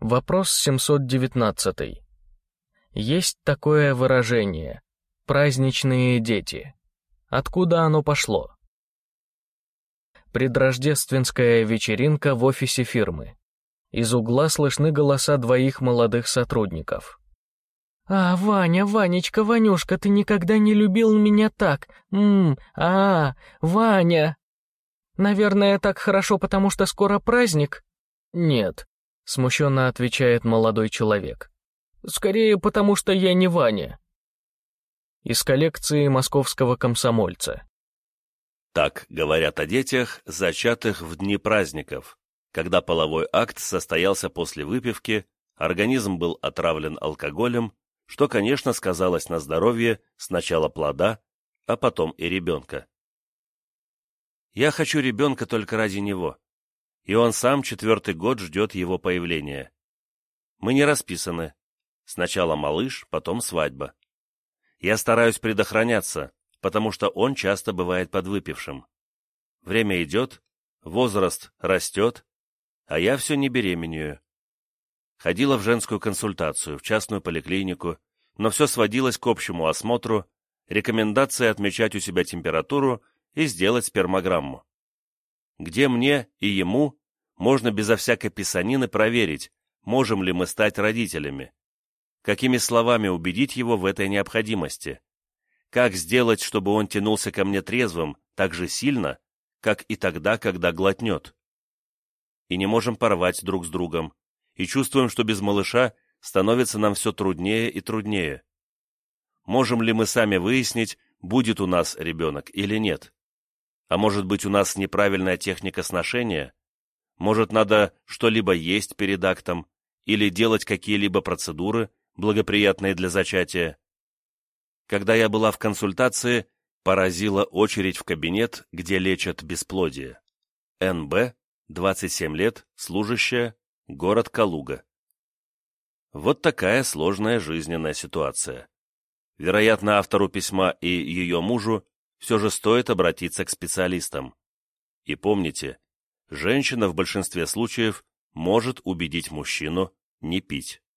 Вопрос 719. Есть такое выражение «праздничные дети». Откуда оно пошло? Предрождественская вечеринка в офисе фирмы. Из угла слышны голоса двоих молодых сотрудников. «А, Ваня, Ванечка, Ванюшка, ты никогда не любил меня так. Ммм, а, Ваня!» «Наверное, так хорошо, потому что скоро праздник?» «Нет», — смущенно отвечает молодой человек. «Скорее, потому что я не Ваня». Из коллекции московского комсомольца. Так говорят о детях, зачатых в дни праздников, когда половой акт состоялся после выпивки, организм был отравлен алкоголем, что, конечно, сказалось на здоровье сначала плода, а потом и ребенка. Я хочу ребенка только ради него, и он сам четвертый год ждет его появления. Мы не расписаны. Сначала малыш, потом свадьба. Я стараюсь предохраняться, потому что он часто бывает подвыпившим. Время идет, возраст растет, а я все не беременею. Ходила в женскую консультацию, в частную поликлинику, но все сводилось к общему осмотру, рекомендации отмечать у себя температуру и сделать спермограмму. Где мне и ему можно безо всякой писанины проверить, можем ли мы стать родителями. Какими словами убедить его в этой необходимости? Как сделать, чтобы он тянулся ко мне трезвым так же сильно, как и тогда, когда глотнет? И не можем порвать друг с другом, и чувствуем, что без малыша становится нам все труднее и труднее. Можем ли мы сами выяснить, будет у нас ребенок или нет? А может быть, у нас неправильная техника сношения? Может, надо что-либо есть перед актом или делать какие-либо процедуры, благоприятные для зачатия? Когда я была в консультации, поразила очередь в кабинет, где лечат бесплодие. НБ, 27 лет, служащая, город Калуга. Вот такая сложная жизненная ситуация. Вероятно, автору письма и ее мужу все же стоит обратиться к специалистам. И помните, женщина в большинстве случаев может убедить мужчину не пить.